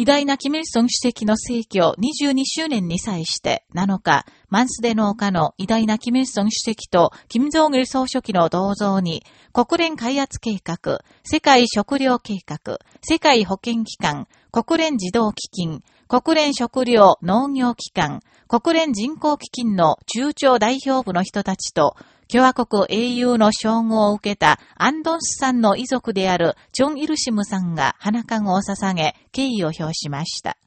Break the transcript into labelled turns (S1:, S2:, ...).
S1: 偉大なキム・イルソン主席の逝去22周年に際して7日、マンスデの丘の偉大なキム・イルソン主席とキム・ジョン・イル総書記の銅像に国連開発計画、世界食糧計画、世界保健機関、国連児童基金、国連食糧農業機関、国連人口基金の中朝代表部の人たちと共和国英雄の称号を受けたアンドンスさんの遺族であるチョン・イルシムさんが花籠を捧げ、敬意を表しました。